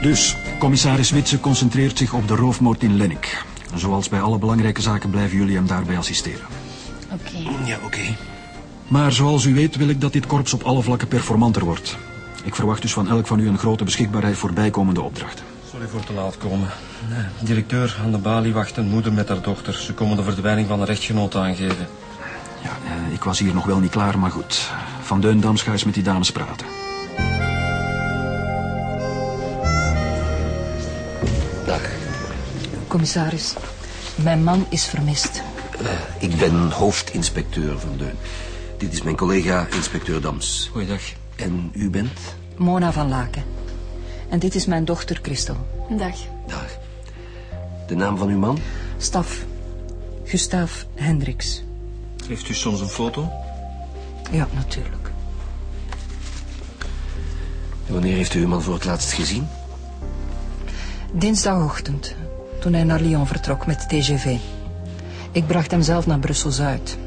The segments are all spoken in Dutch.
Dus, commissaris Witse concentreert zich op de roofmoord in Lennik. Zoals bij alle belangrijke zaken blijven jullie hem daarbij assisteren. Oké. Ja, oké. Maar zoals u weet wil ik dat dit korps op alle vlakken performanter wordt. Ik verwacht dus van elk van u een grote beschikbaarheid voor bijkomende opdrachten. Sorry voor te laat komen. Nee, directeur aan de balie wacht een moeder met haar dochter. Ze komen de verdwijning van een rechtgenoot aangeven. Ja, eh, ik was hier nog wel niet klaar, maar goed. Van Deundams ga eens met die dames praten. Dag. Commissaris, mijn man is vermist. Eh, ik ben hoofdinspecteur van Deun. Dit is mijn collega, inspecteur Dams. Goeiedag. En u bent? Mona van Laken. En dit is mijn dochter Christel. Dag. Dag. De naam van uw man? Staf. Gustav Hendricks. Heeft u soms een foto? Ja, natuurlijk. En wanneer heeft u uw man voor het laatst gezien? Dinsdagochtend, toen hij naar Lyon vertrok met de TGV. Ik bracht hem zelf naar Brussel-Zuid.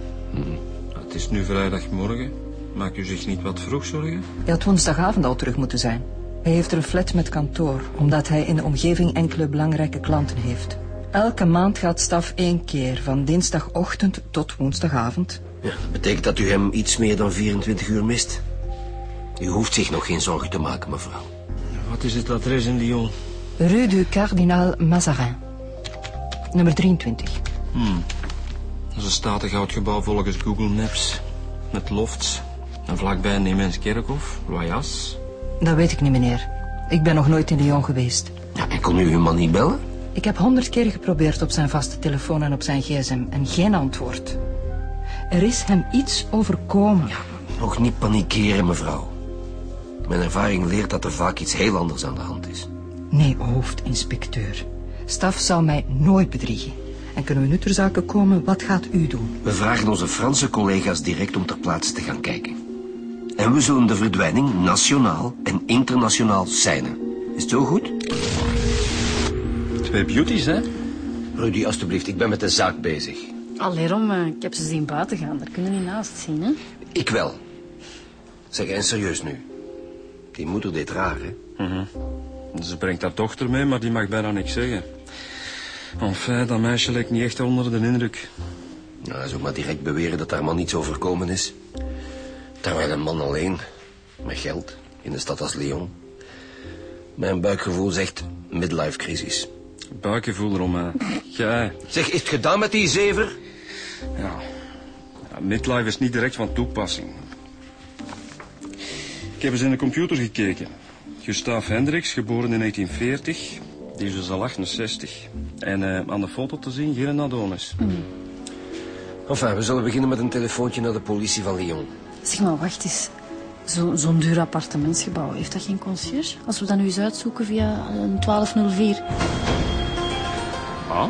Het is nu vrijdagmorgen. Maakt u zich niet wat vroeg zorgen? Hij had woensdagavond al terug moeten zijn. Hij heeft er een flat met kantoor, omdat hij in de omgeving enkele belangrijke klanten heeft. Elke maand gaat staf één keer, van dinsdagochtend tot woensdagavond. Ja, dat betekent dat u hem iets meer dan 24 uur mist. U hoeft zich nog geen zorgen te maken, mevrouw. Wat is het adres in Lyon? Rue du Cardinal Mazarin. Nummer 23. Dat is een statig oud gebouw volgens Google Maps. Met lofts. En vlakbij een immens kerkhof. Loyas. Dat weet ik niet, meneer. Ik ben nog nooit in Lyon geweest. Ja, en kon u uw man niet bellen? Ik heb honderd keer geprobeerd op zijn vaste telefoon en op zijn gsm en geen antwoord. Er is hem iets overkomen. Nog niet panikeren, mevrouw. Mijn ervaring leert dat er vaak iets heel anders aan de hand is. Nee, hoofdinspecteur. Staf zou mij nooit bedriegen. En kunnen we nu ter zake komen, wat gaat u doen? We vragen onze Franse collega's direct om ter plaatse te gaan kijken. En we zullen de verdwijning nationaal en internationaal seinen. Is het zo goed? Twee beauties, hè? Rudy, alstublieft, ik ben met de zaak bezig. Allerom, eh, ik heb ze zien buiten gaan. Daar kunnen we niet naast zien, hè? Ik wel. Zeg, en serieus nu. Die moeder deed raar, hè? Ze brengt haar dochter mee, maar die mag bijna niks zeggen. Enfin, dat meisje lijkt niet echt onder de indruk. Nou, hij zou maar direct beweren dat haar man niets overkomen is. Terwijl een man alleen, met geld, in een stad als Lyon. Mijn buikgevoel zegt midlife crisis. Buikgevoel, Romain. Jij. Zeg, is het gedaan met die zever? Ja. ja. Midlife is niet direct van toepassing. Ik heb eens in de computer gekeken. Gustav Hendricks, geboren in 1940. Die is dus al 68. En eh, aan de foto te zien, geen Adonis. Enfin, we zullen beginnen met een telefoontje naar de politie van Lyon. Zeg maar, wacht eens. Zo- Zo'n duur appartementsgebouw, heeft dat geen concierge? Als we dat nu eens uitzoeken via een 1204. Ah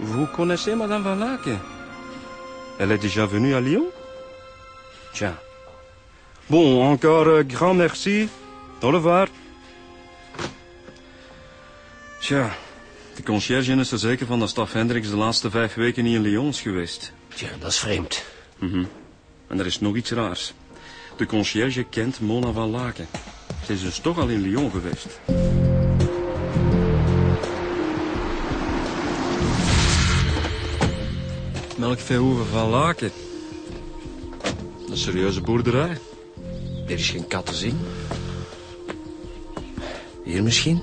Vous connaissez Madame Van Laken Elle est déjà venue à Lyon Tiens. Bon, encore euh, grand merci. Revoir. Tja, de conciërge is er zeker van dat Staf Hendricks de laatste vijf weken niet in Lyon is geweest. Tja, dat is vreemd. En er is nog iets raars. De conciërge kent Mona van Laken. Ze is dus toch al in Lyon geweest. Melkveehoeven van Laken. Een serieuze boerderij. Er is geen kat te zien. Hier misschien?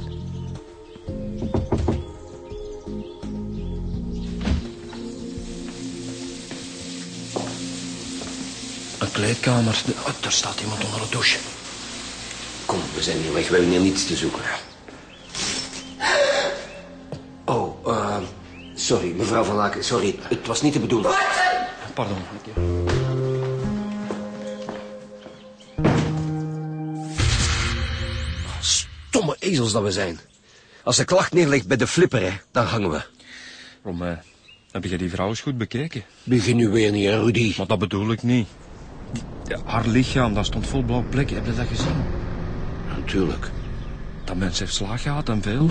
Een kleedkamer. Oh, daar staat iemand onder de douche. Kom, we zijn hier weg. We hebben hier niets te zoeken. Oh, eh, sorry, mevrouw Van Laken. Sorry, het was niet de bedoeling. Pardon. Ezels dat we zijn. Als de klacht neerlegt bij de flipper, hè, dan hangen we. Romain, heb je die vrouw eens goed bekeken? Begin nu weer niet, hè, Rudy. Maar dat bedoel ik niet. Die- haar lichaam, dat stond vol blauwe plekken. Heb je dat gezien? Natuurlijk. Dat mens heeft slaag gehad en veel.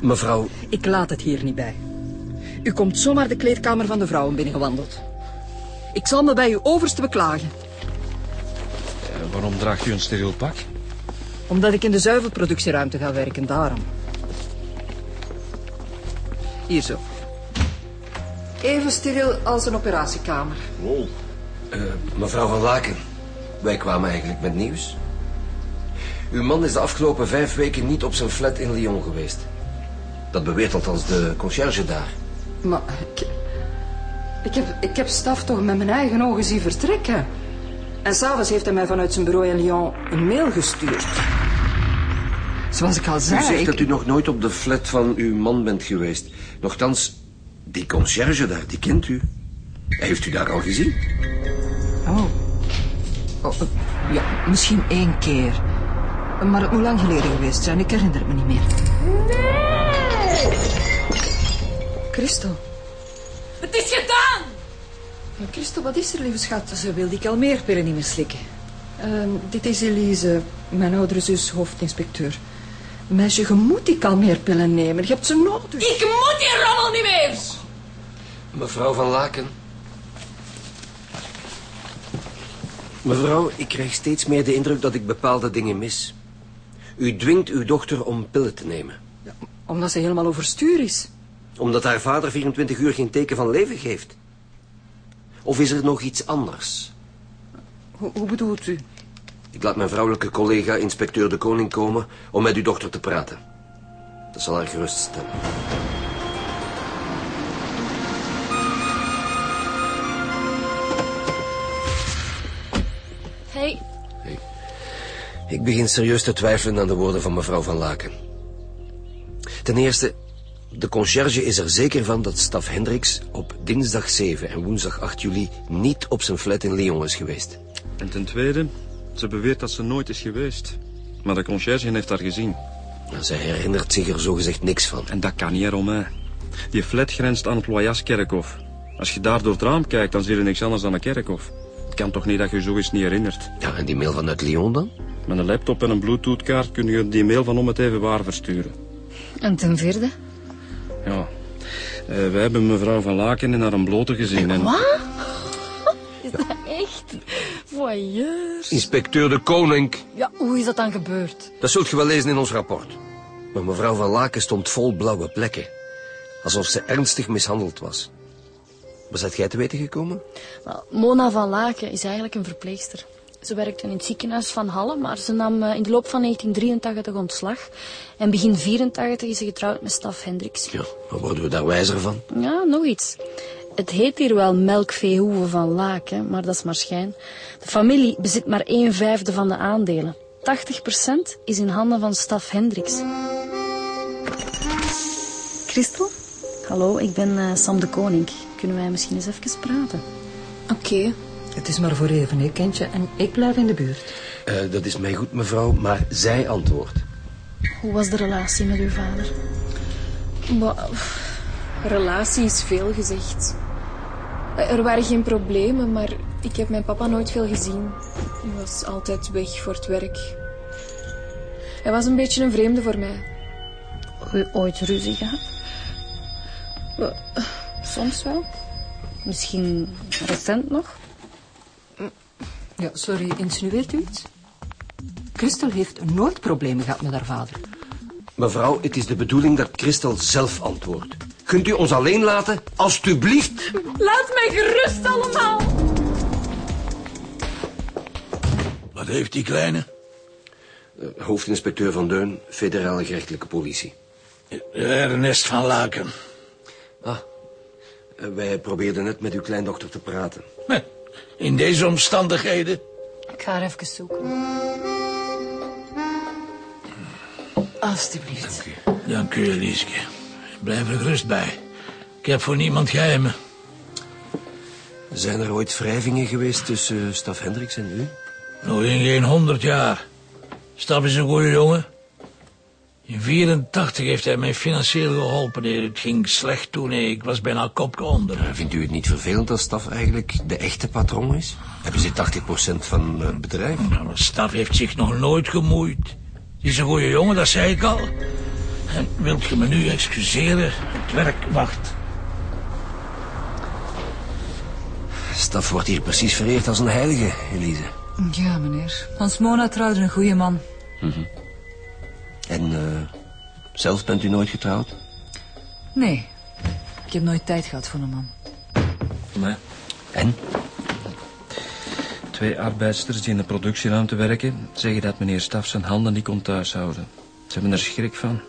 Mevrouw, Ik laat het hier niet bij. U komt zomaar de kleedkamer van de vrouwen binnengewandeld. Ik zal me bij uw overste beklagen. Eh, waarom draagt u een steriel pak? Omdat ik in de zuivelproductieruimte ga werken, daarom. Hier zo. Even steriel als een operatiekamer. Oh. Uh, mevrouw van Laken, wij kwamen eigenlijk met nieuws. Uw man is de afgelopen vijf weken niet op zijn flat in Lyon geweest. Dat beweert althans de conciërge daar. Maar ik, ik, heb, ik heb staf toch met mijn eigen ogen zien vertrekken. En s'avonds heeft hij mij vanuit zijn bureau in Lyon een mail gestuurd. Zoals ik al zei... U zegt ik... dat u nog nooit op de flat van uw man bent geweest. Nochtans, die conciërge daar, die kent u. Heeft u daar al gezien? Oh. oh ja, misschien één keer. Maar het moet lang geleden geweest zijn. Ik herinner het me niet meer. Nee! Christel. Het is gedaan! Maar Christel, wat is er, lieve schat? Ze wil die kalmeerpillen niet meer slikken. Uh, dit is Elise, mijn oudere zus, hoofdinspecteur. Meisje, je moet die kalmeerpillen nemen. Je hebt ze nodig. Ik moet die rommel niet meer! Mevrouw van Laken. Mevrouw, ik krijg steeds meer de indruk dat ik bepaalde dingen mis. U dwingt uw dochter om pillen te nemen. Ja, omdat ze helemaal overstuur is. Omdat haar vader 24 uur geen teken van leven geeft. Of is er nog iets anders? Hoe, hoe bedoelt u? Ik laat mijn vrouwelijke collega, inspecteur de Koning, komen om met uw dochter te praten. Dat zal haar geruststellen. Hey. Hey. Ik begin serieus te twijfelen aan de woorden van mevrouw Van Laken. Ten eerste, de conciërge is er zeker van dat staf Hendricks op dinsdag 7 en woensdag 8 juli niet op zijn flat in Lyon is geweest. En ten tweede, ze beweert dat ze nooit is geweest. Maar de conciërge heeft haar gezien. Zij herinnert zich er zogezegd niks van. En dat kan niet, Romain. Die flat grenst aan het Loyaskerkhof. Als je daar door het raam kijkt, dan zie je niks anders dan een kerkhof. Het kan toch niet dat je zoiets niet herinnert? Ja, en die mail vanuit Lyon dan? Met een laptop en een bluetoothkaart kun je die mail van om het even waar versturen. En ten vierde? Ja, uh, wij hebben mevrouw Van Laken in haar een blote gezien. En... Wat? Inspecteur de Koning. Ja, hoe is dat dan gebeurd? Dat zult je wel lezen in ons rapport. Maar mevrouw Van Laken stond vol blauwe plekken. Alsof ze ernstig mishandeld was. Was dat jij te weten gekomen? Wel, Mona van Laken is eigenlijk een verpleegster. Ze werkte in het ziekenhuis van Halle, maar ze nam in de loop van 1983 ontslag. En begin 84 is ze getrouwd met Staf Hendricks. Ja, maar worden we daar wijzer van? Ja, nog iets. Het heet hier wel melkveehoeven van Laken, maar dat is maar schijn. De familie bezit maar een vijfde van de aandelen. 80% is in handen van Staf Hendricks. Christel? Hallo, ik ben uh, Sam de Koning. Kunnen wij misschien eens even praten? Oké. Okay. Het is maar voor even, hè, kindje. En ik blijf in de buurt. Uh, dat is mij goed, mevrouw, maar zij antwoordt. Hoe was de relatie met uw vader? Bah, relatie is veel gezegd. Er waren geen problemen, maar ik heb mijn papa nooit veel gezien. Hij was altijd weg voor het werk. Hij was een beetje een vreemde voor mij. U ooit ruzie gehad? Soms wel. Misschien recent nog? Ja, sorry, insinueert u iets? Christel heeft nooit problemen gehad met haar vader. Mevrouw, het is de bedoeling dat Christel zelf antwoordt. Kunt u ons alleen laten? Alsjeblieft. Laat mij gerust allemaal. Wat heeft die kleine? Uh, hoofdinspecteur Van Deun, federale gerechtelijke politie. Ernest van Laken. Ah, uh, wij probeerden net met uw kleindochter te praten. In deze omstandigheden? Ik ga haar even zoeken. Alsjeblieft. Dank u, Dank u Elieske. Blijf er gerust bij. Ik heb voor niemand geheimen. Zijn er ooit wrijvingen geweest tussen Staf Hendricks en u? Nog in geen honderd jaar. Staf is een goede jongen. In 84 heeft hij mij financieel geholpen. Het ging slecht toen. Ik was bijna kopje Vindt u het niet vervelend dat Staf eigenlijk de echte patroon is? Hij bezit 80% van het bedrijf. Staf heeft zich nog nooit gemoeid. Hij is een goede jongen, dat zei ik al. En wilt je me nu excuseren? Het werk wacht. Staf wordt hier precies vereerd als een heilige, Elise. Ja, meneer. Hans Mona trouwde een goede man. En eh, zelf bent u nooit getrouwd? Nee, ik heb nooit tijd gehad voor een man. Nee. En? Twee arbeidsters die in de productieruimte werken... zeggen dat meneer Staf zijn handen niet kon thuishouden. Ze hebben er schrik van.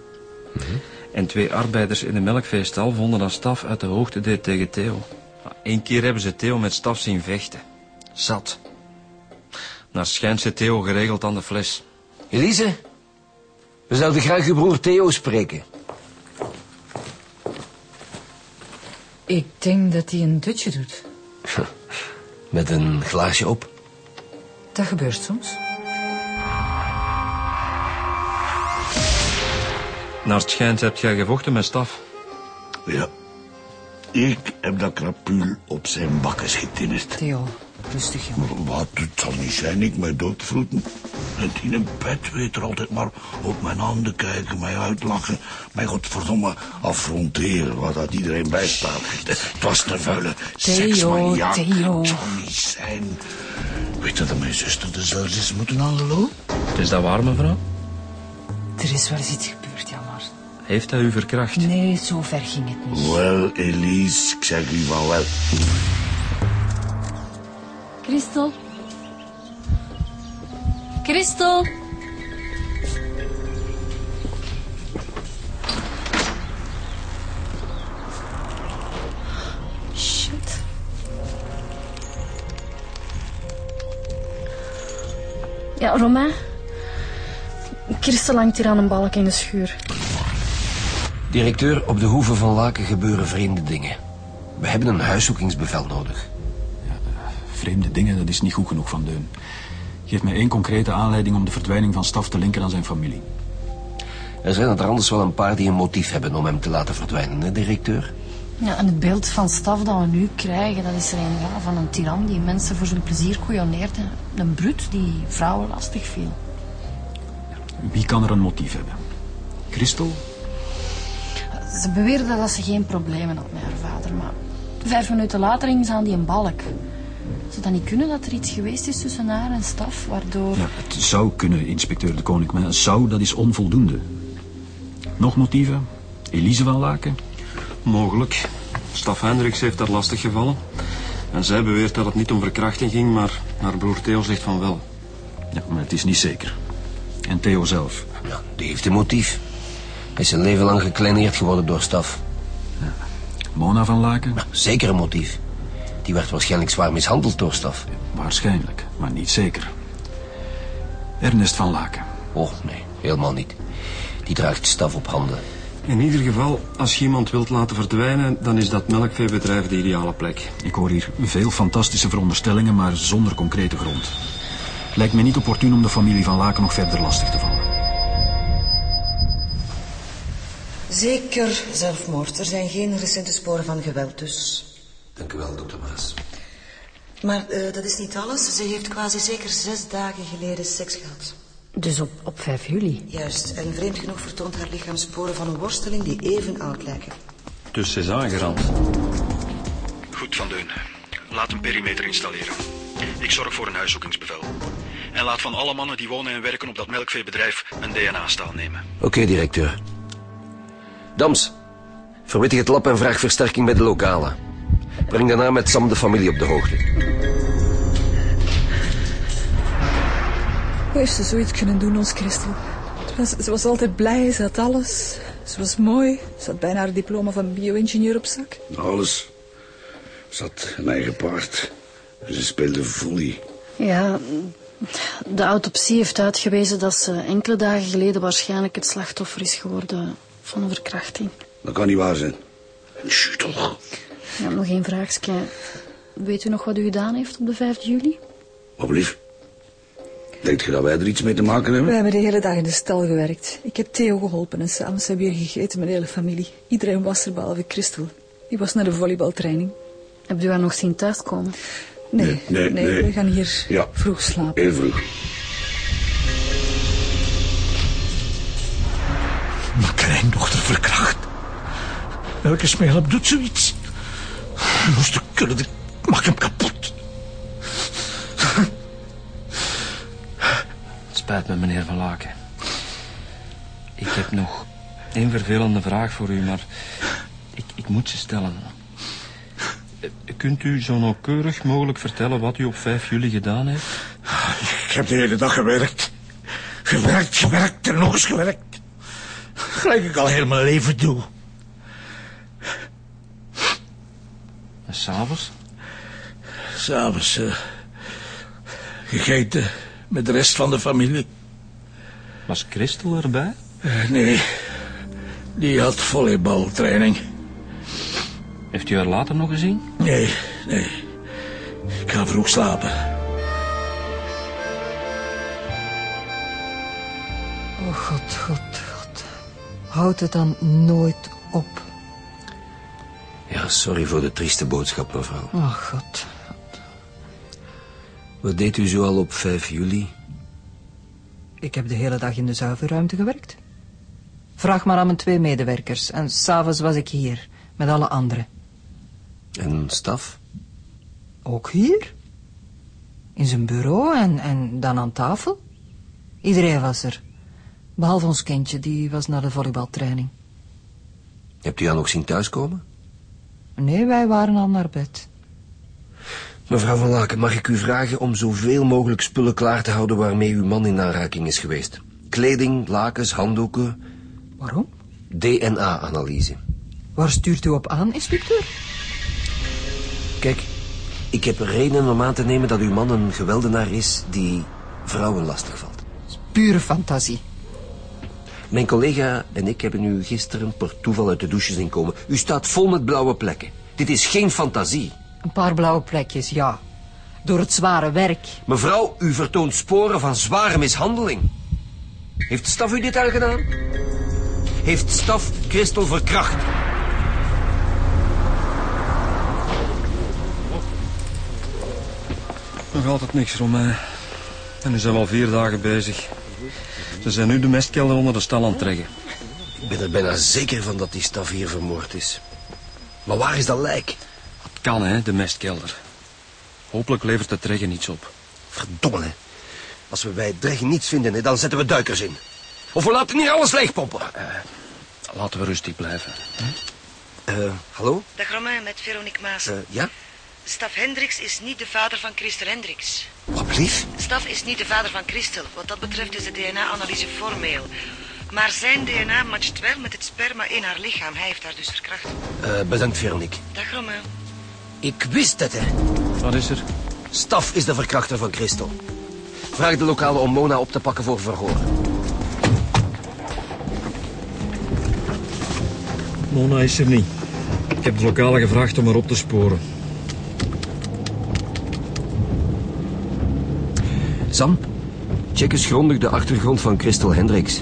En twee arbeiders in de melkveestal vonden dat Staf uit de hoogte deed tegen Theo. Eén keer hebben ze Theo met Staf zien vechten. Zat. Naar schijnt ze Theo geregeld aan de fles. Elise? We zouden graag uw broer Theo spreken. Ik denk dat hij een dutje doet. Met een glaasje op. Dat gebeurt soms. Naar het schijnt heb jij gevochten met Staf. Ja. Ik heb dat krapul op zijn bakken getinnerd. Theo, rustig jongen. Wat, het zal niet zijn, ik mij doodvroeten. En in een bed weet er altijd maar op mijn handen kijken, mij uitlachen. Mij godverdomme affronteren, waar dat iedereen bij staat. Het was de vuile seksmaniak. Theo. Het zal niet zijn. Weet je dat mijn zuster er zelfs is moeten aangelopen? Is dat waar, mevrouw? Er is wel eens iets. Heeft hij u verkracht? Nee, zo ver ging het niet. Wel, Elise, ik zeg u van wel. Christel? Christel? Shit. Ja, Romain? Christel hangt hier aan een balk in de schuur. Directeur, op de hoeve van Laken gebeuren vreemde dingen. We hebben een huiszoekingsbevel nodig. Vreemde dingen, dat is niet goed genoeg van Deun. Geef mij één concrete aanleiding om de verdwijning van Staf te linken aan zijn familie. Er zijn er anders wel een paar die een motief hebben om hem te laten verdwijnen, hè, directeur? Ja, en het beeld van staf dat we nu krijgen, dat is er een ja, van een tiran die mensen voor zijn plezier koeioneerde. Een brut die vrouwen lastig viel. Wie kan er een motief hebben? Christel? Ze beweerde dat ze geen problemen had met haar vader, maar vijf minuten later ging ze aan die een balk. Zou dat niet kunnen dat er iets geweest is tussen haar en staf, waardoor... Ja, het zou kunnen, inspecteur de Koning, maar zou, dat is onvoldoende. Nog motieven? Elise van Laken? Mogelijk. Staf Hendricks heeft daar lastig gevallen. En zij beweert dat het niet om verkrachting ging, maar haar broer Theo zegt van wel. Ja, maar het is niet zeker. En Theo zelf? Ja, die heeft een motief. Hij is zijn leven lang gekleineerd geworden door staf. Mona van Laken? Zeker een motief. Die werd waarschijnlijk zwaar mishandeld door staf. Waarschijnlijk, maar niet zeker. Ernest van Laken? Oh, nee, helemaal niet. Die draagt staf op handen. In ieder geval, als je iemand wilt laten verdwijnen, dan is dat melkveebedrijf de ideale plek. Ik hoor hier veel fantastische veronderstellingen, maar zonder concrete grond. Lijkt me niet opportun om de familie van Laken nog verder lastig te vallen. Zeker zelfmoord. Er zijn geen recente sporen van geweld, dus... Dank u wel, dokter Maas. Maar eh, dat is niet alles. Ze heeft quasi zeker zes dagen geleden seks gehad. Dus op, op 5 juli. Juist. En vreemd genoeg vertoont haar lichaam sporen van een worsteling die even oud lijken. Dus ze is aangerand. Goed, Van Deun. Laat een perimeter installeren. Ik zorg voor een huiszoekingsbevel. En laat van alle mannen die wonen en werken op dat melkveebedrijf een DNA-staal nemen. Oké, directeur. Dams, verwittig het lab en vraag versterking bij de lokale. Breng daarna met Sam de familie op de hoogte. Hoe heeft ze zoiets kunnen doen, ons Christel? Was- Ze was altijd blij, ze had alles. Ze was mooi, ze had bijna haar diploma van bio-ingenieur op zak. Alles. Ze had een eigen paard. Ze speelde volley. Ja, de autopsie heeft uitgewezen dat ze enkele dagen geleden waarschijnlijk het slachtoffer is geworden van een verkrachting. Dat kan niet waar zijn. Sst, toch. Ja, nog één vraagje. Weet u nog wat u gedaan heeft op de 5 juli? Wat lief. Denkt je dat wij er iets mee te maken hebben? We hebben de hele dag in de stal gewerkt. Ik heb Theo geholpen en s'avonds hebben we hier gegeten met de hele familie. Iedereen was er behalve Christel. Die was naar de volleybaltraining. Hebt u haar nog zien thuiskomen? Nee, Nee, nee, nee. we gaan hier Ja. vroeg slapen. Heel vroeg. Kleindochter verkracht. Welke smeerlap doet zoiets? Moest kunnen, ik maak hem kapot. Het spijt me, meneer Van Laken. Ik heb nog één vervelende vraag voor u, maar ik, ik moet ze stellen. Eh, Kunt u zo nauwkeurig mogelijk vertellen wat u op 5 juli gedaan heeft? Ik heb de hele dag gewerkt. Gewerkt, gewerkt en nog eens gewerkt. Gelijk ik al heel mijn leven doe. En s'avonds? S'avonds uh, gegeten met de rest van de familie. Was Christel erbij? Uh, nee, die had volleybaltraining. Heeft u haar later nog gezien? Nee, nee. Ik ga vroeg slapen. Oh, god, god, god. Houd het dan nooit op. Ja, sorry voor de trieste boodschap, mevrouw. Oh, god. Wat deed u zo al op 5 juli? Ik heb de hele dag in de zuivelruimte gewerkt. Vraag maar aan mijn twee medewerkers. En s'avonds was ik hier, met alle anderen. En staf? Ook hier. In zijn bureau en, en dan aan tafel. Iedereen was er. Behalve ons kindje, die was naar de volleybaltraining. Hebt u haar nog zien thuiskomen? Nee, wij waren al naar bed. Mevrouw Van Laken, mag ik u vragen om zoveel mogelijk spullen klaar te houden waarmee uw man in aanraking is geweest? Kleding, lakens, handdoeken. Waarom? DNA-analyse. Waar stuurt u op aan, inspecteur? Kijk, ik heb redenen om aan te nemen dat uw man een geweldenaar is die vrouwen lastigvalt. Pure fantasie. Mijn collega en ik hebben u gisteren per toeval uit de douche zien komen. U staat vol met blauwe plekken. Dit is geen fantasie. Een paar blauwe plekjes, ja. Door het zware werk. Mevrouw, u vertoont sporen van zware mishandeling. Heeft Staf u dit al gedaan? Heeft Staf Christel verkracht? Nog altijd niks, Romain. En nu zijn we al vier dagen bezig. Ze zijn nu de mestkelder onder de stal aan het trekken. Ik ben er bijna zeker van dat die Staf hier vermoord is. Maar waar is dat lijk? Het kan, hè, de mestkelder. Hopelijk levert de treggen niets op. Verdomme, hè. Als we bij het dreggen niets vinden, hè, dan zetten we duikers in. Of we laten hier alles leegpompen. Uh, laten we rustig blijven. Uh, hallo? Dag Romain, met Veronique Maas. Uh, ja? Staf Hendricks is niet de vader van Christel Hendricks. Wat blief? Staf is niet de vader van Christel. Wat dat betreft is de DNA-analyse formeel. Maar zijn DNA matcht wel met het sperma in haar lichaam. Hij heeft haar dus verkracht. Uh, bedankt, Veronique. Dag Romain. Ik wist het, hè. Wat is er? Staf is de verkrachter van Christel. Vraag de lokale om Mona op te pakken voor verhoor. Mona is er niet. Ik heb de lokale gevraagd om haar op te sporen. Sam, check eens grondig de achtergrond van Christel Hendricks.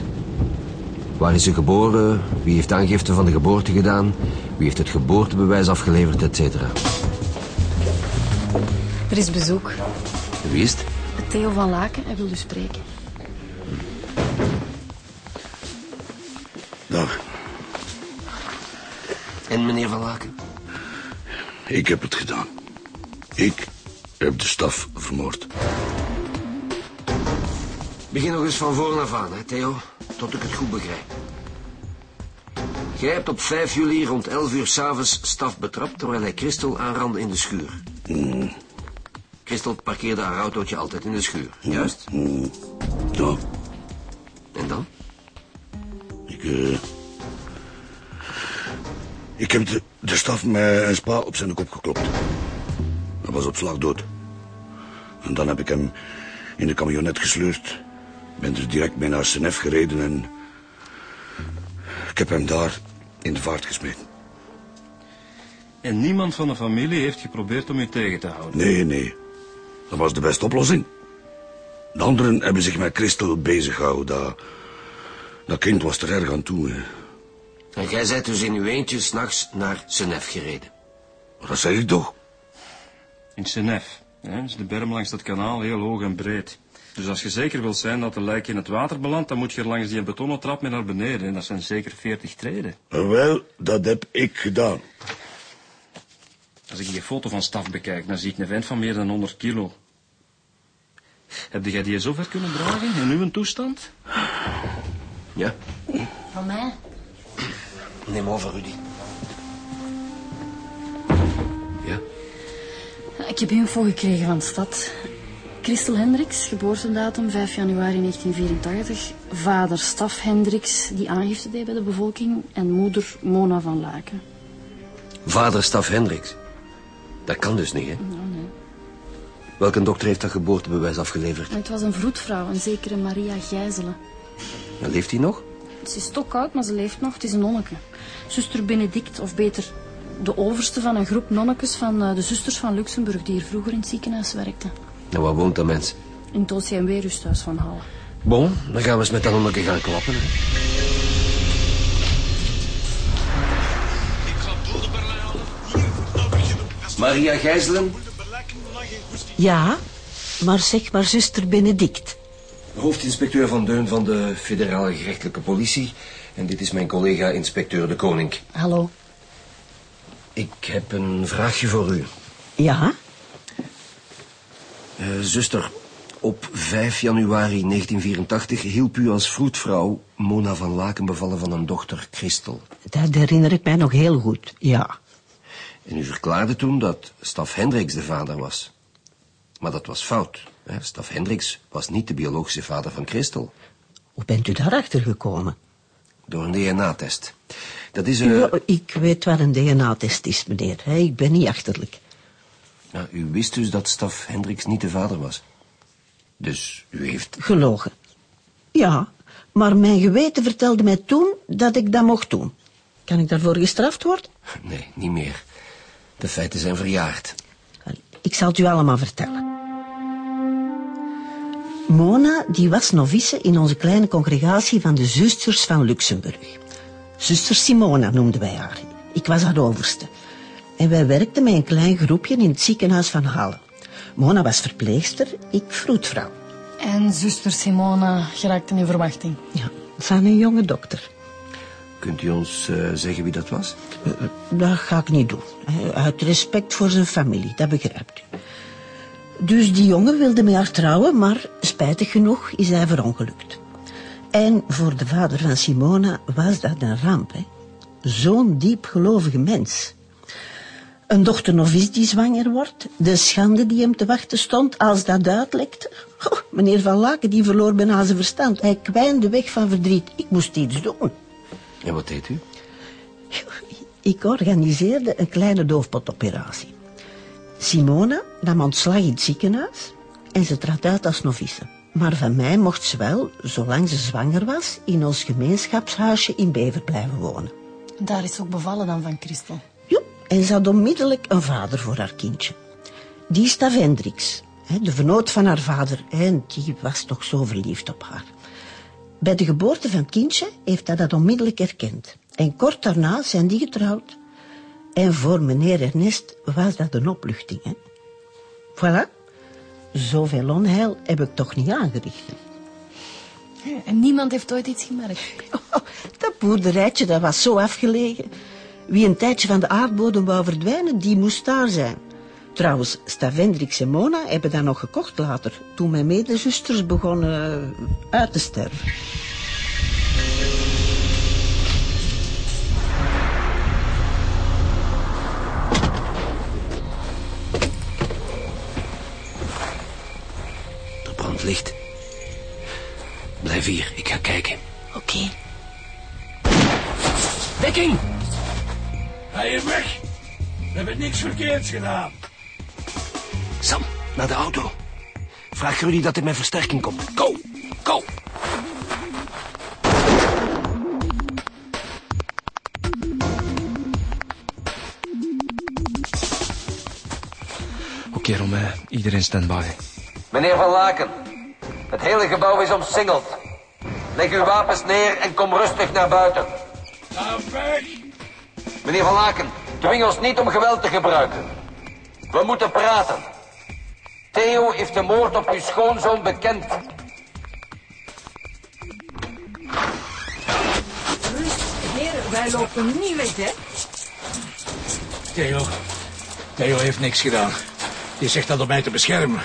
Waar is ze geboren? Wie heeft aangifte van de geboorte gedaan? Wie heeft het geboortebewijs afgeleverd, et cetera? Er is bezoek. Wie is het? Theo van Laken, hij wil u spreken. Dag. En meneer Van Laken? Ik heb het gedaan. Ik heb de staf vermoord. Begin nog eens van voren af aan, hè, Theo. Tot ik het goed begrijp. Jij hebt op 5 juli rond 11 uur s'avonds staf betrapt... terwijl hij Christel aanrandde in de schuur. Mm. Christel parkeerde haar autootje altijd in de schuur, juist? Mm. Ja. En dan? Ik, uh, ik heb de, de staf met een spa op zijn kop geklopt. Hij was op slag dood. En dan heb ik hem in de camionet gesleurd. Ben er direct mee naar Senef gereden en... Ik heb hem daar in de vaart gesmeten. En niemand van de familie heeft geprobeerd om u tegen te houden? Nee, nee. Dat was de beste oplossing. De anderen hebben zich met Christel bezig gehouden. Dat, dat kind was er erg aan toe. Hè. En jij bent dus in uw eentje s'nachts naar Senef gereden? Dat zeg ik toch? In Senef. Hè, is de berm langs dat kanaal heel hoog en breed. Dus als je zeker wilt zijn dat de lijk in het water belandt... dan moet je er langs die betonnen trap mee naar beneden. En dat zijn zeker 40 treden. Wel, dat heb ik gedaan. Als ik die foto van Staf bekijk, dan zie ik een vent van meer dan 100 kilo. Heb jij die zo ver kunnen dragen, in uw toestand? Ja. Van mij? Neem over, Rudy. Ja? Ik heb info gekregen van de stad. Christel Hendricks, geboortedatum 5 januari 1984. Vader Staf Hendricks, die aangifte deed bij de bevolking. En moeder Mona van Laken. Vader Staf Hendricks. Dat kan dus niet, hè? Welke dokter heeft dat geboortebewijs afgeleverd? Het was een vroedvrouw, een zekere Maria Gijzelen. En leeft hij nog? Ze is stokoud, maar ze leeft nog. Het is een nonneke. Zuster Benedict, of beter de overste van een groep nonnekes van eh, de zusters van Luxemburg... die hier vroeger in het ziekenhuis werkten. En waar woont dat mens? In het OCMW-rusthuis van Halle. Bon, dan gaan we eens met dat nonneke gaan klappen. Maria Gijzelen, Ja, maar zeg maar zuster Benedict. hoofdinspecteur van Deun van de federale gerechtelijke politie. En dit is mijn collega inspecteur De Koning. Hallo. Ik heb een vraagje voor u. Ja? Eh, zuster, op 5 januari 1984 hielp u als vroedvrouw Mona van Laken bevallen van een dochter, Christel. Dat herinner ik mij nog heel goed, ja. En u verklaarde toen dat Staf Hendricks de vader was. Maar dat was fout. Hè? Staf Hendricks was niet de biologische vader van Christel. Hoe bent u daarachter gekomen? Door een DNA-test. Dat is... Ja, ik weet wat een DNA-test is, meneer. Ik ben niet achterlijk. Nou, u wist dus dat Staf Hendricks niet de vader was. Dus u heeft... Gelogen. Ja, maar mijn geweten vertelde mij toen dat ik dat mocht doen. Kan ik daarvoor gestraft worden? Nee, niet meer. De feiten zijn verjaard. Ik zal het u allemaal vertellen. Mona, die was novice in onze kleine congregatie van de zusters van Luxemburg. Zuster Simona noemden wij haar. Ik was haar overste. En wij werkten met een klein groepje in het ziekenhuis van Halle. Mona was verpleegster, ik vroedvrouw. En zuster Simona geraakte in verwachting. Ja, van een jonge dokter. Kunt u ons eh, zeggen wie dat was? Eh, eh, Dat ga ik niet doen. Uit respect voor zijn familie, dat begrijpt u. Dus die jongen wilde met haar trouwen, maar spijtig genoeg is hij verongelukt. En voor de vader van Simona was dat een ramp. hè. Zo'n diepgelovige mens. Een dochter novice die zwanger wordt, de schande die hem te wachten stond als dat uitlekte. Meneer Van Laken die verloor bijna zijn verstand. Hij kwijnde weg van verdriet. Ik moest iets doen. En wat deed u? Ik organiseerde een kleine doofpotoperatie. Simona nam ontslag in het ziekenhuis en ze trad uit als novice. Maar van mij mocht ze wel, zolang ze zwanger was, in ons gemeenschapshuisje in Bever blijven wonen. Daar is ze ook bevallen dan van Christel. En ze had onmiddellijk een vader voor haar kindje. Die Stav Hendricks, de vernoot van haar vader, en die was toch zo verliefd op haar. Bij de geboorte van het kindje heeft hij dat onmiddellijk erkend. En kort daarna zijn die getrouwd. En voor meneer Ernest was dat een opluchting. Hè? Voilà. Zoveel onheil heb ik toch niet aangericht. En niemand heeft ooit iets gemerkt. Oh, dat boerderijtje dat was zo afgelegen. Wie een tijdje van de aardbodem wou verdwijnen, die moest daar zijn. Trouwens, Stav Hendricks en Mona hebben dat nog gekocht later, toen mijn medezusters begonnen eh, uit te sterven. Er brandt licht. Blijf hier, ik ga kijken. Oké. Dekking! Hij is weg. We hebben niks verkeerds gedaan. Sam, naar de auto. Vraag Rudy dat hij met versterking komt. Go, go! Oké, Romain. Iedereen standby. Meneer Van Laken, het hele gebouw is omsingeld. Leg uw wapens neer en kom rustig naar buiten. Meneer Van Laken, dwing ons niet om geweld te gebruiken. We moeten praten. Theo heeft de moord op uw schoonzoon bekend. Heren, wij lopen niet weg, hè? Theo. Theo heeft niks gedaan. Die zegt dat om mij te beschermen.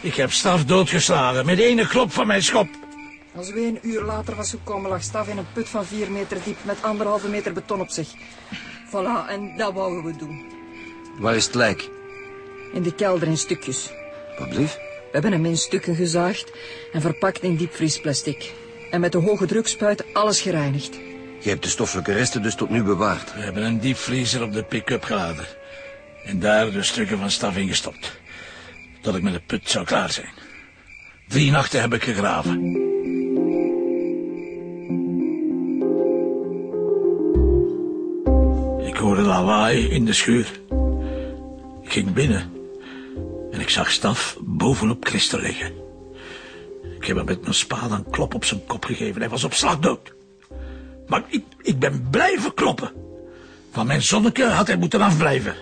Ik heb Staf doodgeslagen met ene klop van mijn schop. Als we een uur later was gekomen, lag Staf in een put van vier meter diep met anderhalve meter beton op zich. Voilà, en dat wouden we doen. Waar is het lijk? In de kelder in stukjes. Wat blief? We hebben hem in stukken gezaagd en verpakt in diepvriesplastic. En met de hoge drukspuit alles gereinigd. Je hebt de stoffelijke resten dus tot nu bewaard. We hebben een diepvriezer op de pick-up geladen. En daar de stukken van staf ingestopt. Tot ik met de put zou klaar zijn. Drie nachten heb ik gegraven. Hoorde lawaai in de schuur. Ik ging binnen. En ik zag staf bovenop Christel liggen. Ik heb hem met mijn spade een klop op zijn kop gegeven. Hij was op slag dood. Maar ik, ik ben blijven kloppen. Van mijn zonneke had hij moeten afblijven.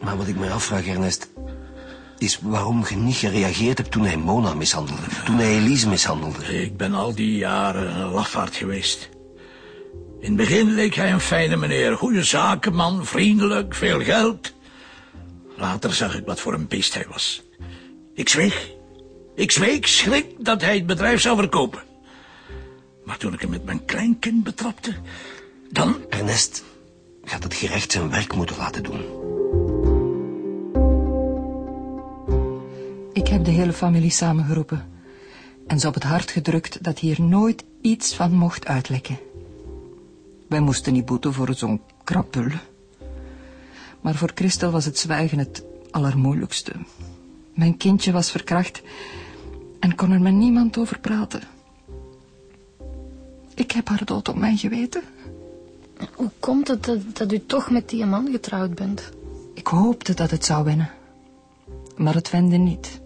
Maar wat ik me afvraag, Ernest... is waarom je niet gereageerd hebt toen hij Mona mishandelde. Toen hij Elise mishandelde. Ik ben al die jaren een lafaard geweest. In het begin leek hij een fijne meneer. Goede zakenman, vriendelijk, veel geld. Later zag ik wat voor een beest hij was. Ik zweeg. Ik zweeg, schrik dat hij het bedrijf zou verkopen. Maar toen ik hem met mijn kleinkind betrapte, dan... Ernest gaat het gerecht zijn werk moeten laten doen. Ik heb de hele familie samengeroepen. En ze op het hart gedrukt dat hier nooit iets van mocht uitlekken. Wij moesten niet boeten voor zo'n krapul. Maar voor Christel was het zwijgen het allermoeilijkste. Mijn kindje was verkracht en kon er met niemand over praten. Ik heb haar dood op mijn geweten. Hoe komt het dat, dat u toch met die man getrouwd bent? Ik hoopte dat het zou wennen. Maar het wende niet.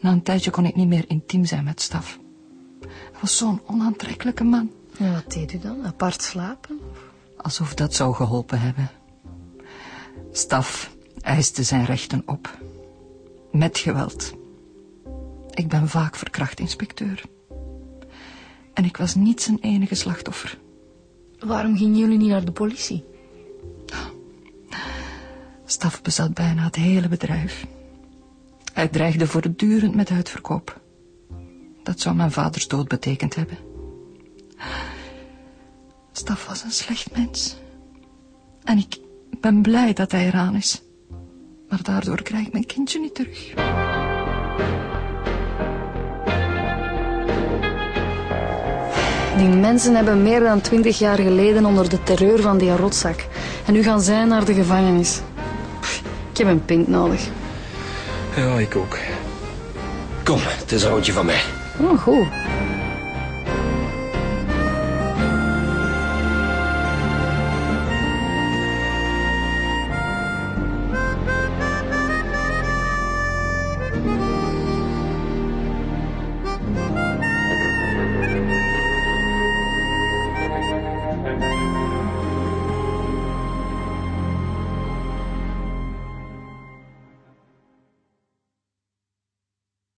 Na een tijdje kon ik niet meer intiem zijn met Staf. Hij was zo'n onaantrekkelijke man. En wat deed u dan? Apart slapen? Alsof dat zou geholpen hebben. Staf eiste zijn rechten op. Met geweld. Ik ben vaak verkracht, inspecteur. En ik was niet zijn enige slachtoffer. Waarom gingen jullie niet naar de politie? Staf bezat bijna het hele bedrijf. Hij dreigde voortdurend met uitverkoop. Dat zou mijn vaders dood betekend hebben. Staf was een slecht mens. En ik ben blij dat hij eraan is. Maar daardoor krijg ik mijn kindje niet terug. Die mensen hebben meer dan twintig jaar geleden onder de terreur van die rotzak. En nu gaan zij naar de gevangenis. Pff, ik heb een pint nodig. Ja, ik ook. Kom, het is een rondje van mij. Oh, goed.